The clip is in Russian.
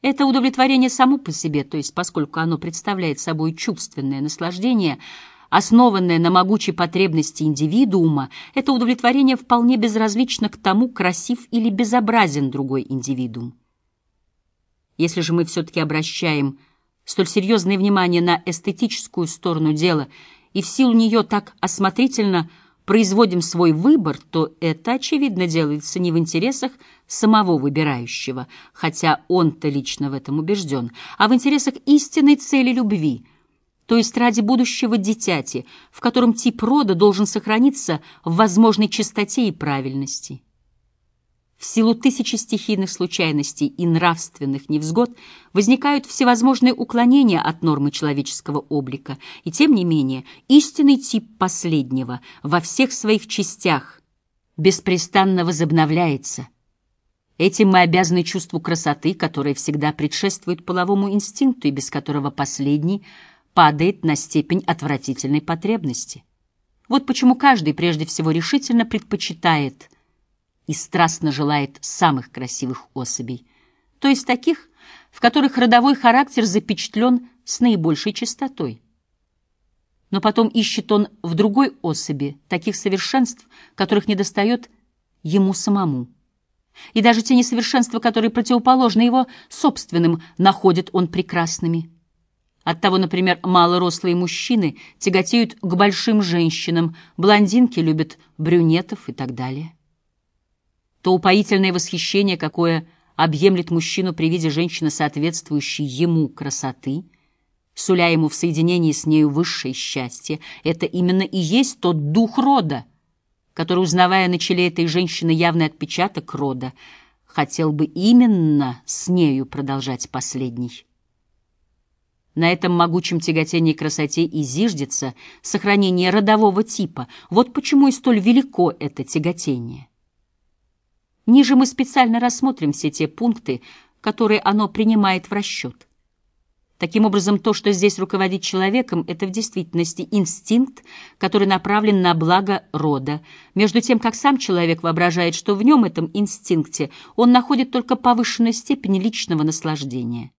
Это удовлетворение само по себе, то есть поскольку оно представляет собой чувственное наслаждение, основанное на могучей потребности индивидуума, это удовлетворение вполне безразлично к тому, красив или безобразен другой индивидуум. Если же мы все-таки обращаем столь серьезное внимание на эстетическую сторону дела и в силу нее так осмотрительно – производим свой выбор, то это, очевидно, делается не в интересах самого выбирающего, хотя он-то лично в этом убежден, а в интересах истинной цели любви, то есть ради будущего дитяти, в котором тип рода должен сохраниться в возможной чистоте и правильности. В силу тысячи стихийных случайностей и нравственных невзгод возникают всевозможные уклонения от нормы человеческого облика, и тем не менее истинный тип последнего во всех своих частях беспрестанно возобновляется. Этим мы обязаны чувству красоты, которое всегда предшествует половому инстинкту и без которого последний падает на степень отвратительной потребности. Вот почему каждый прежде всего решительно предпочитает – и страстно желает самых красивых особей, то есть таких, в которых родовой характер запечатлен с наибольшей чистотой. Но потом ищет он в другой особи таких совершенств, которых недостает ему самому. И даже те несовершенства, которые противоположны его собственным, находит он прекрасными. Оттого, например, малорослые мужчины тяготеют к большим женщинам, блондинки любят брюнетов и так далее то упоительное восхищение, какое объемлет мужчину при виде женщины, соответствующей ему красоты, суля ему в соединении с нею высшее счастье, это именно и есть тот дух рода, который, узнавая на челе этой женщины явный отпечаток рода, хотел бы именно с нею продолжать последний. На этом могучем тяготении красоте и зиждется сохранение родового типа. Вот почему и столь велико это тяготение. Ниже мы специально рассмотрим все те пункты, которые оно принимает в расчет. Таким образом, то, что здесь руководит человеком, это в действительности инстинкт, который направлен на благо рода, между тем, как сам человек воображает, что в нем, этом инстинкте, он находит только повышенную степень личного наслаждения.